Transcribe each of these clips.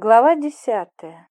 Глава десятая.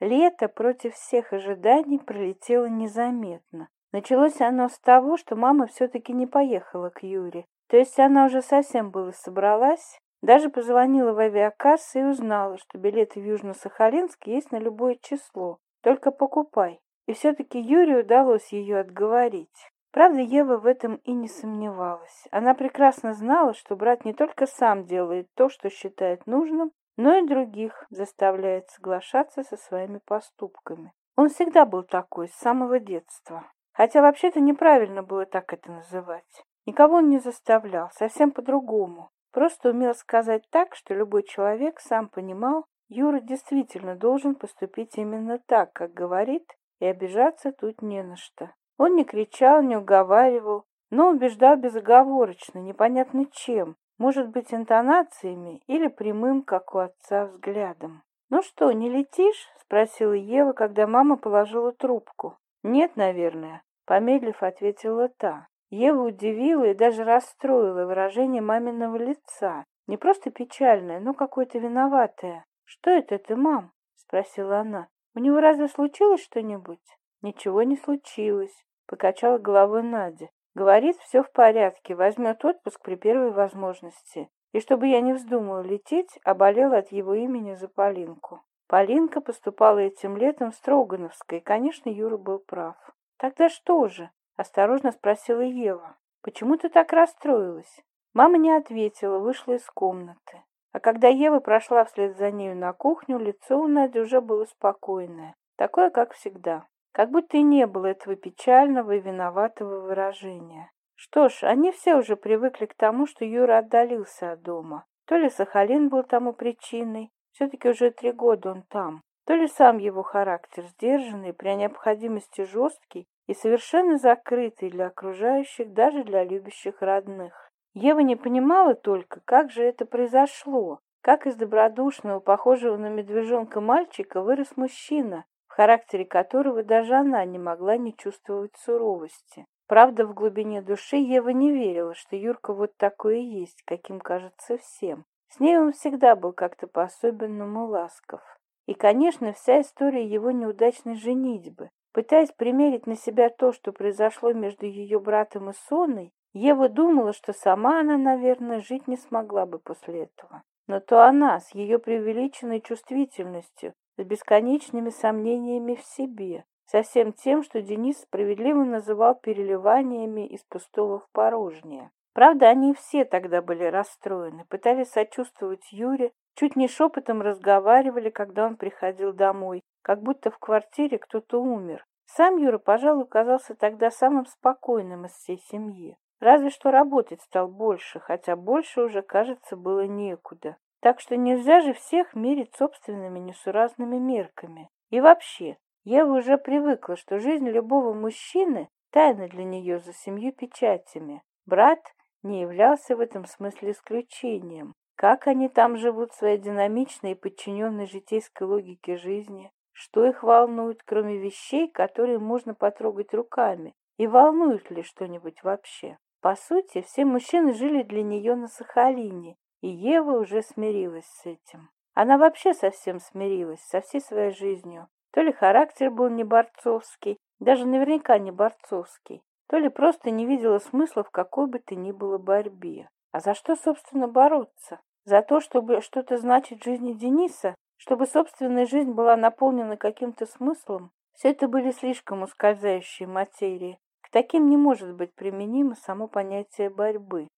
Лето против всех ожиданий пролетело незаметно. Началось оно с того, что мама все-таки не поехала к Юре. То есть она уже совсем было собралась, даже позвонила в авиакассу и узнала, что билеты в Южно-Сахалинск есть на любое число. Только покупай. И все-таки Юре удалось ее отговорить. Правда, Ева в этом и не сомневалась. Она прекрасно знала, что брат не только сам делает то, что считает нужным, но и других заставляет соглашаться со своими поступками. Он всегда был такой, с самого детства. Хотя вообще-то неправильно было так это называть. Никого он не заставлял, совсем по-другому. Просто умел сказать так, что любой человек сам понимал, Юра действительно должен поступить именно так, как говорит, и обижаться тут не на что. Он не кричал, не уговаривал, но убеждал безоговорочно, непонятно чем, может быть, интонациями или прямым, как у отца, взглядом. «Ну что, не летишь?» — спросила Ева, когда мама положила трубку. «Нет, наверное», — помедлив ответила та. Ева удивила и даже расстроила выражение маминого лица. Не просто печальное, но какое-то виноватое. «Что это ты, мам?» — спросила она. «У него разве случилось что-нибудь?» «Ничего не случилось», — покачала головой Надя. Говорит все в порядке, возьмет отпуск при первой возможности. И чтобы я не вздумала лететь, оболела от его имени за Полинку. Полинка поступала этим летом в Строгановской, и, конечно, Юра был прав. «Тогда что же?» – осторожно спросила Ева. «Почему ты так расстроилась?» Мама не ответила, вышла из комнаты. А когда Ева прошла вслед за нею на кухню, лицо у Нади уже было спокойное, такое, как всегда как будто и не было этого печального и виноватого выражения. Что ж, они все уже привыкли к тому, что Юра отдалился от дома. То ли Сахалин был тому причиной, все-таки уже три года он там, то ли сам его характер сдержанный, при необходимости жесткий и совершенно закрытый для окружающих, даже для любящих родных. Ева не понимала только, как же это произошло, как из добродушного, похожего на медвежонка мальчика, вырос мужчина, в характере которого даже она не могла не чувствовать суровости. Правда, в глубине души Ева не верила, что Юрка вот такой и есть, каким кажется всем. С ней он всегда был как-то по-особенному ласков. И, конечно, вся история его неудачной женитьбы. Пытаясь примерить на себя то, что произошло между ее братом и Соной, Ева думала, что сама она, наверное, жить не смогла бы после этого. Но то она, с ее преувеличенной чувствительностью, с бесконечными сомнениями в себе, со всем тем, что Денис справедливо называл переливаниями из пустого в порожнее. Правда, они все тогда были расстроены, пытались сочувствовать Юре, чуть не шепотом разговаривали, когда он приходил домой, как будто в квартире кто-то умер. Сам Юра, пожалуй, казался тогда самым спокойным из всей семьи. Разве что работать стал больше, хотя больше уже, кажется, было некуда. Так что нельзя же всех мерить собственными несуразными мерками. И вообще, Ева уже привыкла, что жизнь любого мужчины тайна для нее за семью печатями. Брат не являлся в этом смысле исключением. Как они там живут своей динамичной и подчиненной житейской логике жизни? Что их волнует, кроме вещей, которые можно потрогать руками? И волнует ли что-нибудь вообще? По сути, все мужчины жили для нее на Сахалине, Ева уже смирилась с этим. Она вообще совсем смирилась со всей своей жизнью. То ли характер был не борцовский, даже наверняка не борцовский, то ли просто не видела смысла в какой бы то ни было борьбе. А за что, собственно, бороться? За то, чтобы что-то значить в жизни Дениса? Чтобы собственная жизнь была наполнена каким-то смыслом? Все это были слишком ускользающие материи. К таким не может быть применимо само понятие борьбы.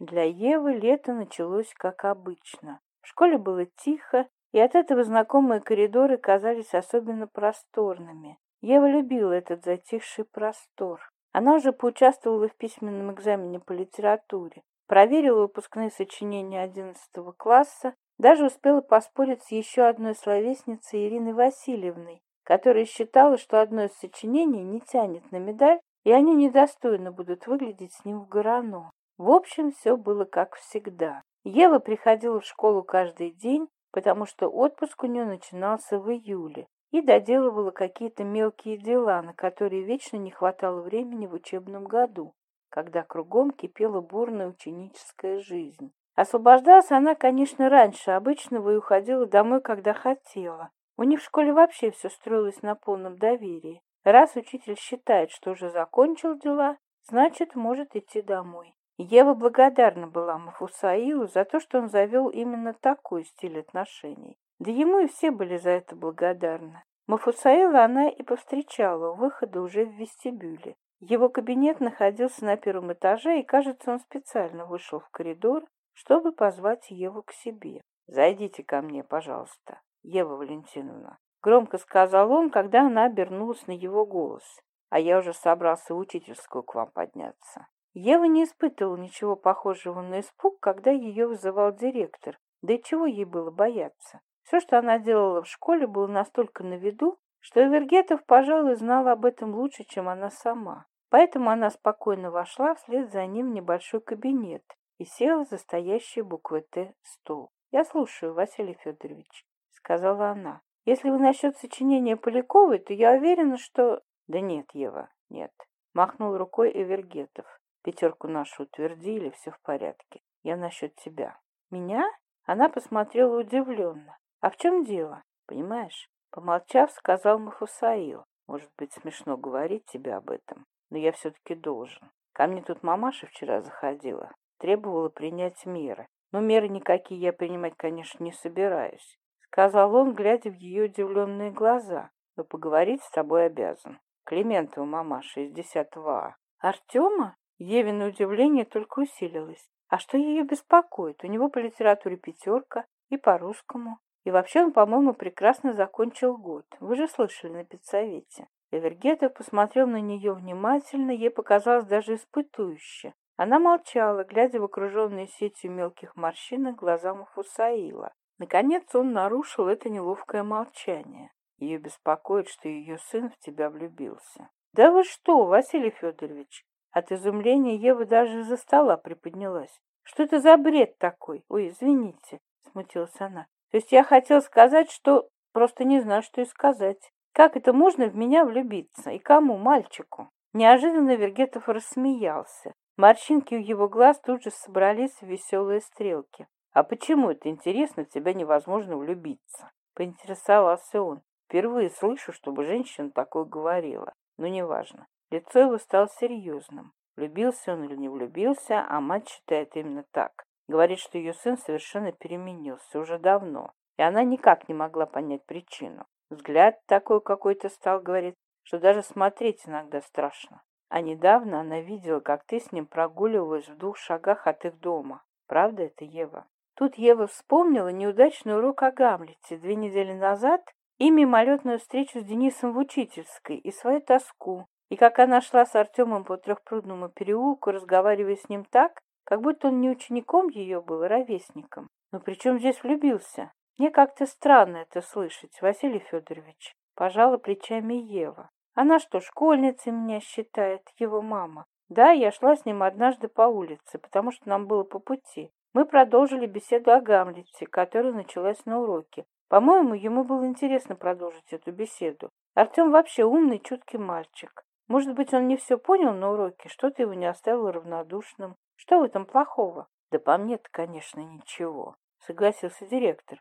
Для Евы лето началось как обычно. В школе было тихо, и от этого знакомые коридоры казались особенно просторными. Ева любила этот затихший простор. Она уже поучаствовала в письменном экзамене по литературе, проверила выпускные сочинения 11 класса, даже успела поспорить с еще одной словесницей Ириной Васильевной, которая считала, что одно из сочинений не тянет на медаль, и они недостойно будут выглядеть с ним в горано. В общем, все было как всегда. Ева приходила в школу каждый день, потому что отпуск у нее начинался в июле, и доделывала какие-то мелкие дела, на которые вечно не хватало времени в учебном году, когда кругом кипела бурная ученическая жизнь. Освобождалась она, конечно, раньше обычного и уходила домой, когда хотела. У них в школе вообще все строилось на полном доверии. Раз учитель считает, что уже закончил дела, значит, может идти домой. Ева благодарна была Мафусаилу за то, что он завел именно такой стиль отношений. Да ему и все были за это благодарны. Мафусаила она и повстречала у выхода уже в вестибюле. Его кабинет находился на первом этаже, и, кажется, он специально вышел в коридор, чтобы позвать Еву к себе. «Зайдите ко мне, пожалуйста, Ева Валентиновна», — громко сказал он, когда она обернулась на его голос. «А я уже собрался в учительскую к вам подняться». Ева не испытывала ничего похожего на испуг, когда ее вызывал директор, да и чего ей было бояться. Все, что она делала в школе, было настолько на виду, что Эвергетов, пожалуй, знал об этом лучше, чем она сама. Поэтому она спокойно вошла вслед за ним в небольшой кабинет и села за стоящий буквы «Т» стол. «Я слушаю, Василий Федорович», — сказала она. «Если вы насчет сочинения Поляковой, то я уверена, что...» «Да нет, Ева, нет», — махнул рукой Эвергетов. Пятерку нашу утвердили, все в порядке. Я насчет тебя. Меня? Она посмотрела удивленно. А в чем дело? Понимаешь? Помолчав, сказал Махусаил. Может быть, смешно говорить тебе об этом, но я все-таки должен. Ко мне тут мамаша вчера заходила. Требовала принять меры. Но меры никакие я принимать, конечно, не собираюсь. Сказал он, глядя в ее удивленные глаза. Но поговорить с тобой обязан. Климентова мамаша из 10 А. Артема? Евин удивление только усилилось. А что ее беспокоит? У него по литературе пятерка и по русскому. И вообще он, по-моему, прекрасно закончил год. Вы же слышали на педсовете. Эвергетов посмотрел на нее внимательно, ей показалось даже испытующе. Она молчала, глядя в окруженные сетью мелких морщинок глазам Фусаила. Наконец он нарушил это неловкое молчание. Ее беспокоит, что ее сын в тебя влюбился. «Да вы что, Василий Федорович!» От изумления Ева даже из-за стола приподнялась. «Что это за бред такой? Ой, извините», — смутилась она. «То есть я хотела сказать, что просто не знаю, что и сказать. Как это можно в меня влюбиться? И кому, мальчику?» Неожиданно Вергетов рассмеялся. Морщинки у его глаз тут же собрались в веселые стрелки. «А почему это интересно, в тебя невозможно влюбиться?» — поинтересовался он. «Впервые слышу, чтобы женщина такое говорила. Но неважно. Лицо его стало серьезным. Влюбился он или не влюбился, а мать считает именно так. Говорит, что ее сын совершенно переменился уже давно, и она никак не могла понять причину. Взгляд такой какой-то стал, говорит, что даже смотреть иногда страшно. А недавно она видела, как ты с ним прогуливалась в двух шагах от их дома. Правда это, Ева? Тут Ева вспомнила неудачный урок о Гамлете две недели назад и мимолетную встречу с Денисом в учительской, и свою тоску и как она шла с Артемом по трехпрудному переулку, разговаривая с ним так, как будто он не учеником ее был, а ровесником. Но при чем здесь влюбился? Мне как-то странно это слышать, Василий Федорович. Пожала плечами Ева. Она что, школьницей меня считает, его мама? Да, я шла с ним однажды по улице, потому что нам было по пути. Мы продолжили беседу о Гамлете, которая началась на уроке. По-моему, ему было интересно продолжить эту беседу. Артем вообще умный, чуткий мальчик. Может быть, он не все понял на уроке, что-то его не оставило равнодушным. Что в этом плохого? Да по мне-то, конечно, ничего, согласился директор.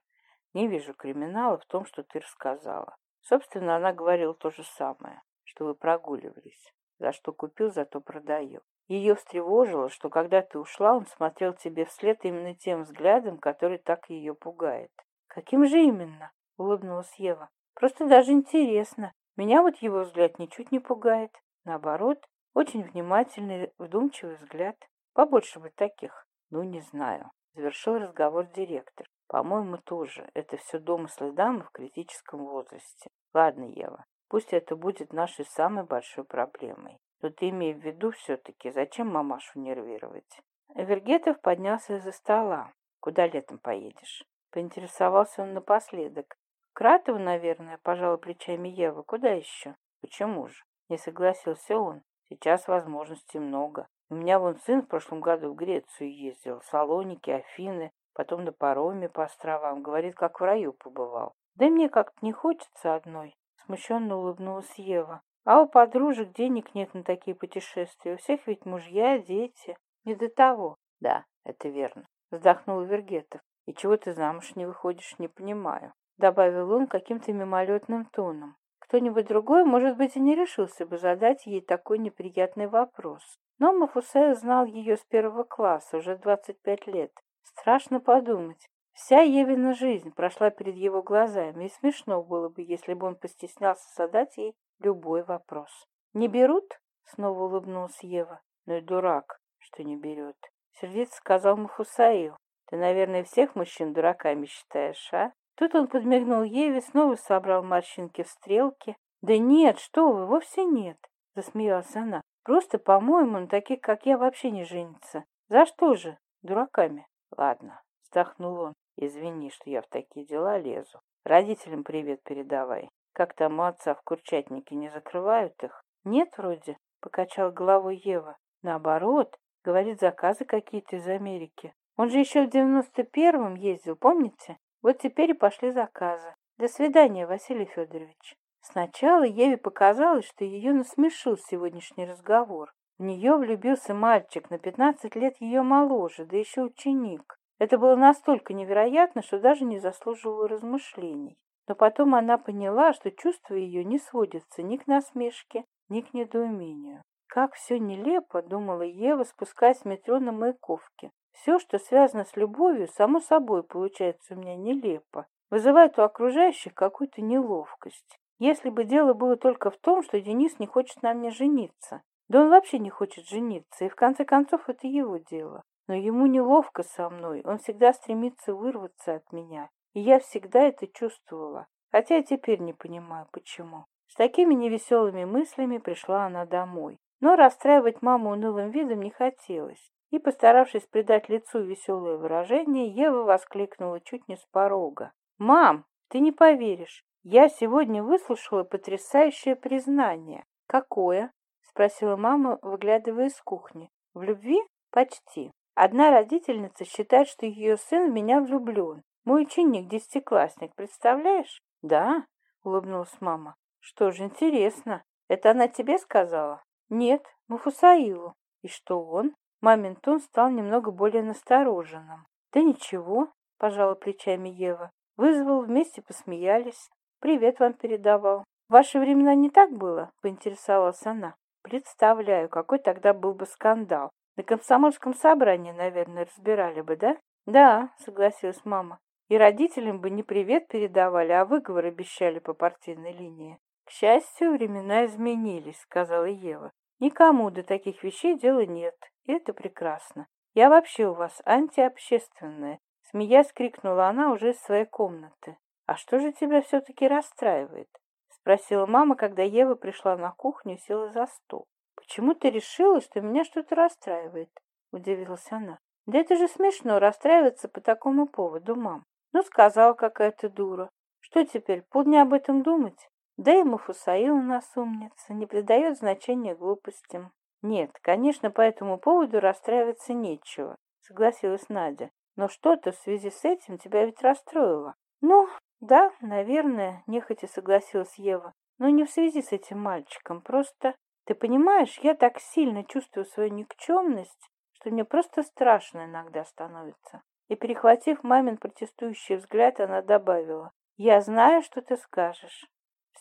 Не вижу криминала в том, что ты рассказала. Собственно, она говорила то же самое, что вы прогуливались. За что купил, за то продаю. Ее встревожило, что когда ты ушла, он смотрел тебе вслед именно тем взглядом, который так ее пугает. «Каким же именно?» — улыбнулась Ева. «Просто даже интересно. Меня вот его взгляд ничуть не пугает. Наоборот, очень внимательный, вдумчивый взгляд. Побольше бы таких. Ну, не знаю. Завершил разговор директор. По-моему, тоже. Это все домыслы дамы в критическом возрасте. Ладно, Ева, пусть это будет нашей самой большой проблемой. Но ты имей в виду все-таки, зачем мамашу нервировать? Вергетов поднялся из-за стола. Куда летом поедешь? Поинтересовался он напоследок, Кратов, наверное, пожал плечами Ева. Куда еще? Почему же? Не согласился он. Сейчас возможностей много. У меня вон сын в прошлом году в Грецию ездил, в Салоники, Афины, потом на пароме по островам. Говорит, как в раю побывал. Да мне как-то не хочется одной. Смущенно улыбнулась Ева. А у подружек денег нет на такие путешествия. У всех ведь мужья, дети. Не до того. Да, это верно. Вздохнул Вергетов. И чего ты замуж не выходишь, не понимаю добавил он каким-то мимолетным тоном. Кто-нибудь другой, может быть, и не решился бы задать ей такой неприятный вопрос. Но Мафусая знал ее с первого класса, уже 25 лет. Страшно подумать. Вся Евина жизнь прошла перед его глазами, и смешно было бы, если бы он постеснялся задать ей любой вопрос. «Не берут?» — снова улыбнулся Ева. «Ну и дурак, что не берет», — сердито сказал Мафусаил. «Ты, наверное, всех мужчин дураками считаешь, а?» Тут он подмигнул ей и снова собрал морщинки в стрелке. «Да нет, что вы, вовсе нет!» — засмеялась она. «Просто, по-моему, на таких, как я, вообще не женится. За что же? Дураками!» «Ладно», — вздохнул он. «Извини, что я в такие дела лезу. Родителям привет передавай. Как там у отца в курчатнике не закрывают их?» «Нет, вроде», — покачал головой Ева. «Наоборот, говорит, заказы какие-то из Америки. Он же еще в девяносто первом ездил, помните? Вот теперь и пошли заказы. До свидания, Василий Федорович. Сначала Еве показалось, что ее насмешил сегодняшний разговор. В нее влюбился мальчик, на 15 лет ее моложе, да еще ученик. Это было настолько невероятно, что даже не заслуживало размышлений. Но потом она поняла, что чувства ее не сводятся ни к насмешке, ни к недоумению. «Как все нелепо!» — думала Ева, спускаясь с метро на Маяковке. Все, что связано с любовью, само собой получается у меня нелепо, вызывает у окружающих какую-то неловкость. Если бы дело было только в том, что Денис не хочет на мне жениться. Да он вообще не хочет жениться, и в конце концов это его дело. Но ему неловко со мной, он всегда стремится вырваться от меня. И я всегда это чувствовала, хотя я теперь не понимаю, почему. С такими невеселыми мыслями пришла она домой. Но расстраивать маму унылым видом не хотелось и, постаравшись придать лицу веселое выражение, Ева воскликнула чуть не с порога. «Мам, ты не поверишь, я сегодня выслушала потрясающее признание». «Какое?» – спросила мама, выглядывая из кухни. «В любви? Почти. Одна родительница считает, что ее сын в меня влюблен. Мой ученик – десятиклассник, представляешь?» «Да», – улыбнулась мама. «Что же интересно, это она тебе сказала?» «Нет, Мафусаилу». «И что он?» Мамин-тон стал немного более настороженным. «Да ничего», — пожала плечами Ева. «Вызвал, вместе посмеялись. Привет вам передавал». «В ваши времена не так было?» — поинтересовалась она. «Представляю, какой тогда был бы скандал. На комсомольском собрании, наверное, разбирали бы, да?» «Да», — согласилась мама. «И родителям бы не привет передавали, а выговор обещали по партийной линии». «К счастью, времена изменились», — сказала Ева. Никому до таких вещей дела нет, и это прекрасно. Я вообще у вас антиобщественная, смеясь крикнула она уже из своей комнаты. А что же тебя все-таки расстраивает? Спросила мама, когда Ева пришла на кухню и села за стол. Почему ты решила, что меня что-то расстраивает? Удивилась она. Да это же смешно расстраиваться по такому поводу, мам. Ну, сказала какая-то дура. Что теперь, полдня об этом думать? Да и Мафусаил нас умница, не придает значения глупостям. Нет, конечно, по этому поводу расстраиваться нечего, согласилась Надя. Но что-то в связи с этим тебя ведь расстроило. Ну, да, наверное, нехотя согласилась Ева. Но не в связи с этим мальчиком, просто... Ты понимаешь, я так сильно чувствую свою никчемность, что мне просто страшно иногда становится. И, перехватив мамин протестующий взгляд, она добавила, «Я знаю, что ты скажешь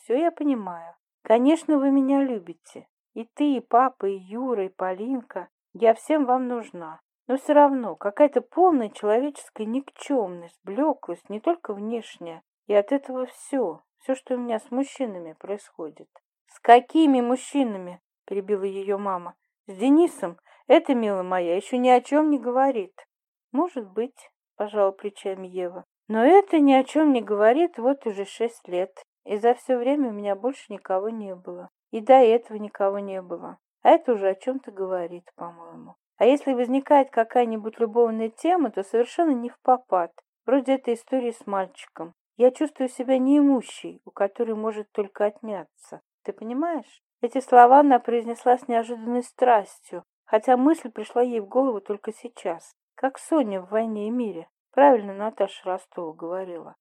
все я понимаю. Конечно, вы меня любите. И ты, и папа, и Юра, и Полинка. Я всем вам нужна. Но все равно какая-то полная человеческая никчемность, блеклость, не только внешняя. И от этого все, все, что у меня с мужчинами происходит. «С какими мужчинами?» – перебила ее мама. «С Денисом. Это, милая моя, еще ни о чем не говорит». «Может быть», – пожала плечами Ева. «Но это ни о чем не говорит вот уже шесть лет и за все время у меня больше никого не было. И до этого никого не было. А это уже о чем-то говорит, по-моему. А если возникает какая-нибудь любовная тема, то совершенно не в попад. Вроде этой истории с мальчиком. Я чувствую себя неимущей, у которой может только отняться. Ты понимаешь? Эти слова она произнесла с неожиданной страстью, хотя мысль пришла ей в голову только сейчас. Как Соня в «Войне и мире». Правильно Наташа Ростова говорила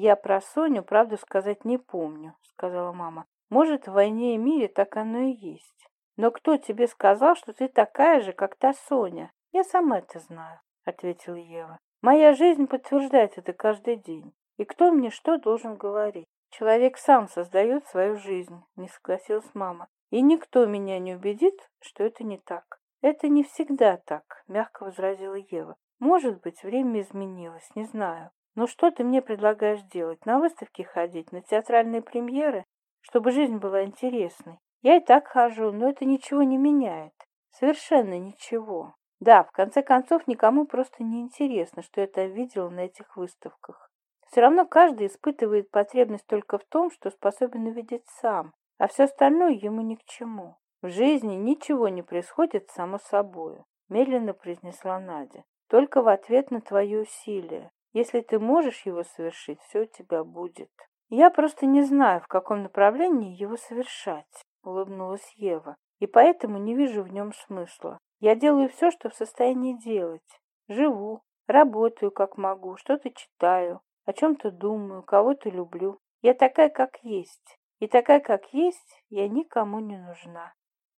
я про Соню, правду сказать не помню», — сказала мама. «Может, в войне и мире так оно и есть. Но кто тебе сказал, что ты такая же, как та Соня? Я сама это знаю», — ответила Ева. «Моя жизнь подтверждает это каждый день. И кто мне что должен говорить? Человек сам создает свою жизнь», — не согласилась мама. «И никто меня не убедит, что это не так». «Это не всегда так», — мягко возразила Ева. «Может быть, время изменилось, не знаю ну что ты мне предлагаешь делать? На выставки ходить на театральные премьеры чтобы жизнь была интересной. Я и так хожу но это ничего не меняет. Совершенно ничего. Да в конце концов никому просто не интересно что я там видела на этих выставках. Все равно каждый испытывает потребность только в том что способен увидеть сам а все остальное ему ни к чему. В жизни ничего не происходит само собой. медленно произнесла надя только в ответ на твои усилия если ты можешь его совершить, все у тебя будет. Я просто не знаю, в каком направлении его совершать, улыбнулась Ева, и поэтому не вижу в нем смысла. Я делаю все, что в состоянии делать. Живу, работаю как могу, что-то читаю, о чем-то думаю, кого-то люблю. Я такая, как есть. И такая, как есть, я никому не нужна.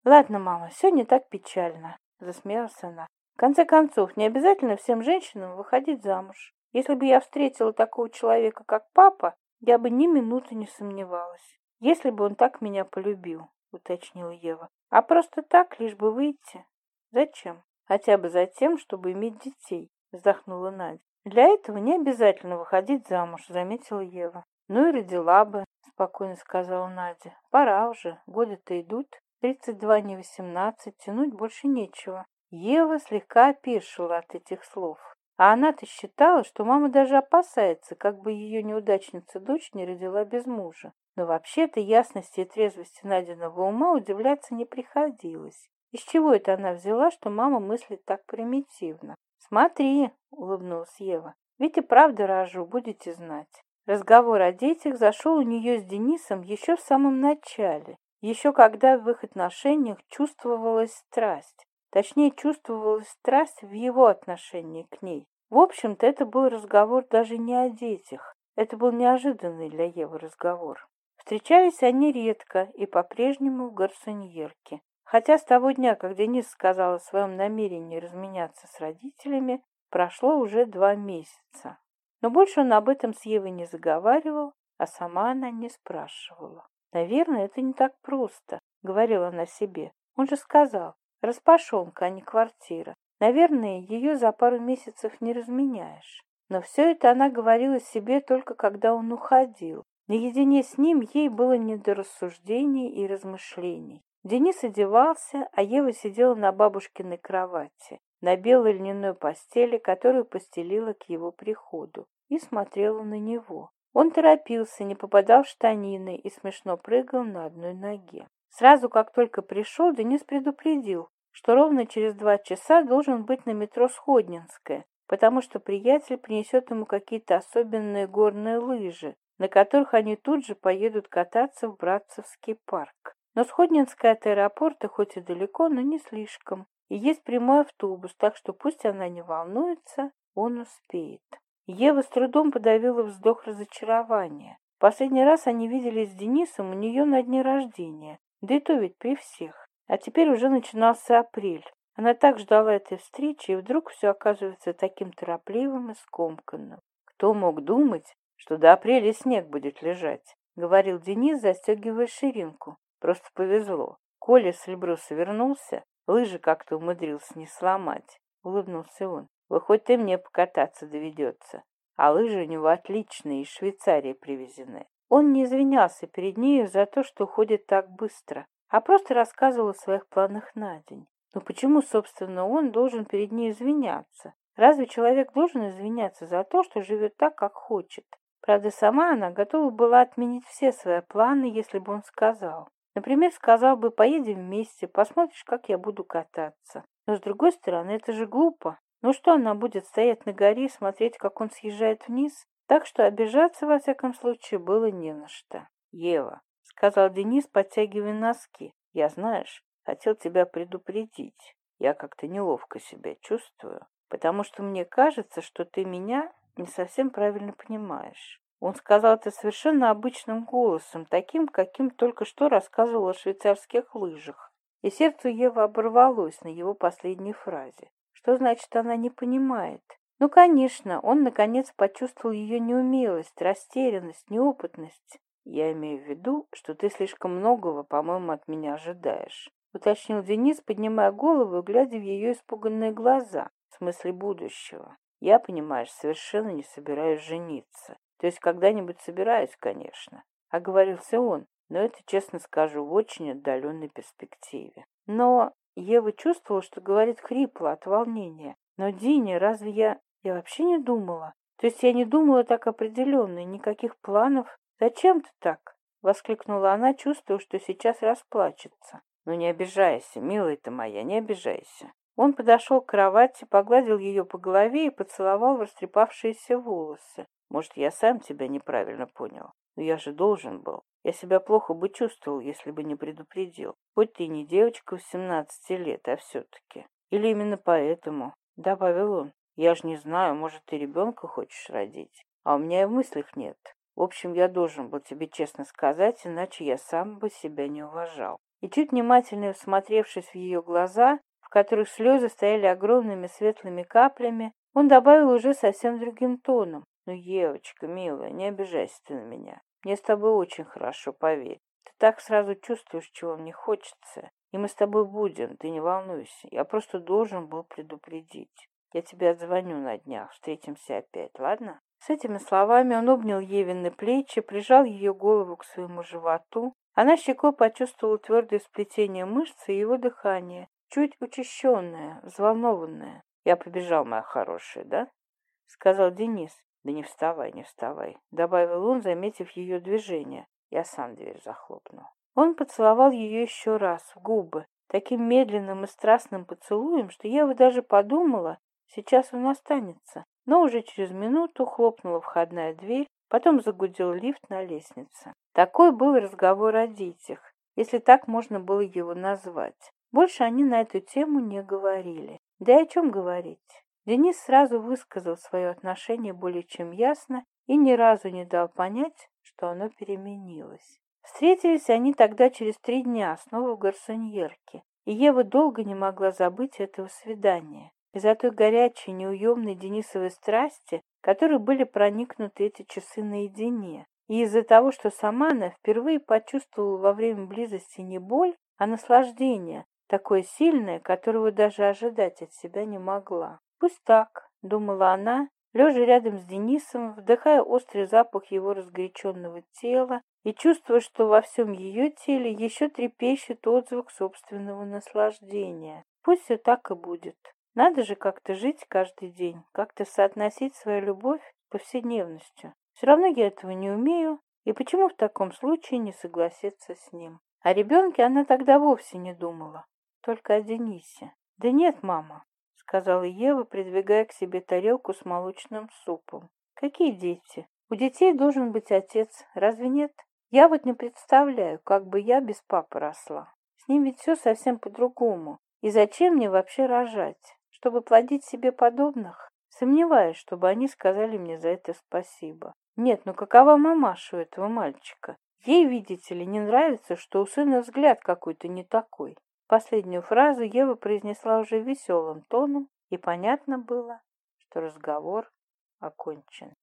Ладно, мама, все не так печально, засмеялась она. В конце концов, не обязательно всем женщинам выходить замуж. Если бы я встретила такого человека, как папа, я бы ни минуты не сомневалась. Если бы он так меня полюбил, уточнила Ева. А просто так, лишь бы выйти. Зачем? Хотя бы за тем, чтобы иметь детей, вздохнула Надя. Для этого не обязательно выходить замуж, заметила Ева. Ну и родила бы, спокойно сказала Надя. Пора уже, годы-то идут. Тридцать два не восемнадцать, тянуть больше нечего. Ева слегка опешила от этих слов. А Она-то считала, что мама даже опасается, как бы ее неудачница-дочь не родила без мужа. Но вообще-то ясности и трезвости Надиного ума удивляться не приходилось. Из чего это она взяла, что мама мыслит так примитивно? «Смотри», — улыбнулась Ева, — «ведь и правда рожу, будете знать». Разговор о детях зашел у нее с Денисом еще в самом начале, еще когда в их отношениях чувствовалась страсть. Точнее, чувствовалась страсть в его отношении к ней. В общем-то, это был разговор даже не о детях. Это был неожиданный для Евы разговор. Встречались они редко и по-прежнему в гарсоньерке. Хотя с того дня, как Денис сказал о своем намерении разменяться с родителями, прошло уже два месяца. Но больше он об этом с Евой не заговаривал, а сама она не спрашивала. «Наверное, это не так просто», — говорила она себе. «Он же сказал, распашонка, а не квартира. Наверное, ее за пару месяцев не разменяешь. Но все это она говорила себе только когда он уходил. Наедине с ним ей было не до рассуждений и размышлений. Денис одевался, а Ева сидела на бабушкиной кровати, на белой льняной постели, которую постелила к его приходу, и смотрела на него. Он торопился, не попадал в штанины и смешно прыгал на одной ноге. Сразу, как только пришел, Денис предупредил, что ровно через два часа должен быть на метро Сходнинское, потому что приятель принесет ему какие-то особенные горные лыжи, на которых они тут же поедут кататься в Братцевский парк. Но Сходнинская от аэропорта хоть и далеко, но не слишком. И есть прямой автобус, так что пусть она не волнуется, он успеет. Ева с трудом подавила вздох разочарования. Последний раз они виделись с Денисом у нее на дне рождения, Дытовит при всех. А теперь уже начинался апрель. Она так ждала этой встречи, и вдруг все оказывается таким торопливым и скомканным. Кто мог думать, что до апреля снег будет лежать? — говорил Денис, застегивая ширинку. Просто повезло. Коля с Эльбруса вернулся, лыжи как-то умудрился не сломать. Улыбнулся он. Вы хоть и мне покататься доведется. А лыжи у него отличные, из Швейцарии привезены. Он не извинялся перед нею за то, что ходит так быстро, а просто рассказывал о своих планах на день. Но почему, собственно, он должен перед ней извиняться? Разве человек должен извиняться за то, что живет так, как хочет? Правда, сама она готова была отменить все свои планы, если бы он сказал. Например, сказал бы, поедем вместе, посмотришь, как я буду кататься. Но, с другой стороны, это же глупо. Ну что она будет стоять на горе и смотреть, как он съезжает вниз? так что обижаться во всяком случае было не на что. Ева, — сказал Денис, подтягивая носки, — я, знаешь, хотел тебя предупредить. Я как-то неловко себя чувствую, потому что мне кажется, что ты меня не совсем правильно понимаешь. Он сказал это совершенно обычным голосом, таким, каким только что рассказывал о швейцарских лыжах. И сердце Евы оборвалось на его последней фразе. Что значит, она не понимает? Ну, конечно, он, наконец, почувствовал ее неумелость, растерянность, неопытность. Я имею в виду, что ты слишком многого, по-моему, от меня ожидаешь. Уточнил Денис, поднимая голову и глядя в ее испуганные глаза, в смысле будущего. Я, понимаешь, совершенно не собираюсь жениться. То есть когда-нибудь собираюсь, конечно. Оговорился он, но это, честно скажу, в очень отдаленной перспективе. Но Ева чувствовала, что говорит хрипло от волнения. Но, Диня, разве я я вообще не думала. То есть я не думала так определенно, никаких планов. Зачем ты так? Воскликнула она, чувствуя, что сейчас расплачется. Ну не обижайся, милая ты моя, не обижайся. Он подошел к кровати, погладил ее по голове и поцеловал растрепавшиеся волосы. Может, я сам тебя неправильно понял. Но я же должен был. Я себя плохо бы чувствовал, если бы не предупредил. Хоть ты не девочка в 17 лет, а все-таки. Или именно поэтому, — добавил он. Я ж не знаю, может, ты ребенка хочешь родить, а у меня и в мыслях нет. В общем, я должен был тебе честно сказать, иначе я сам бы себя не уважал. И чуть внимательно всмотревшись в ее глаза, в которых слезы стояли огромными светлыми каплями, он добавил уже совсем другим тоном. «Ну, девочка милая, не обижайся ты на меня. Мне с тобой очень хорошо, поверь. Ты так сразу чувствуешь, чего мне хочется. И мы с тобой будем, ты не волнуйся. Я просто должен был предупредить». Я тебе отзвоню на днях, встретимся опять, ладно?» С этими словами он обнял Евины плечи, прижал ее голову к своему животу. Она щекой почувствовала твердое сплетение мышц и его дыхание, чуть учащенное, взволнованное. «Я побежал, моя хорошая, да?» — сказал Денис. «Да не вставай, не вставай», — добавил он, заметив ее движение. Я сам дверь захлопну. Он поцеловал ее еще раз, в губы, таким медленным и страстным поцелуем, что я его даже подумала, Сейчас у нас останется. Но уже через минуту хлопнула входная дверь, потом загудел лифт на лестнице. Такой был разговор о детях, если так можно было его назвать. Больше они на эту тему не говорили. Да и о чем говорить? Денис сразу высказал свое отношение более чем ясно и ни разу не дал понять, что оно переменилось. Встретились они тогда через три дня снова в Гарсоньерке, и Ева долго не могла забыть этого свидания. Из-за той горячей, неуемной Денисовой страсти, которой были проникнуты эти часы наедине. И из-за того, что сама она впервые почувствовала во время близости не боль, а наслаждение, такое сильное, которого даже ожидать от себя не могла. «Пусть так», — думала она, лежа рядом с Денисом, вдыхая острый запах его разгоряченного тела и чувствуя, что во всем ее теле еще трепещет отзвук собственного наслаждения. «Пусть все так и будет». Надо же как-то жить каждый день, как-то соотносить свою любовь с повседневностью. Все равно я этого не умею, и почему в таком случае не согласиться с ним? О ребенке она тогда вовсе не думала, только о Денисе. «Да нет, мама», — сказала Ева, придвигая к себе тарелку с молочным супом. «Какие дети? У детей должен быть отец, разве нет? Я вот не представляю, как бы я без папы росла. С ним ведь все совсем по-другому. И зачем мне вообще рожать?» чтобы плодить себе подобных? Сомневаюсь, чтобы они сказали мне за это спасибо. Нет, ну какова мамаша у этого мальчика? Ей, видите ли, не нравится, что у сына взгляд какой-то не такой. Последнюю фразу Ева произнесла уже веселым тоном, и понятно было, что разговор окончен.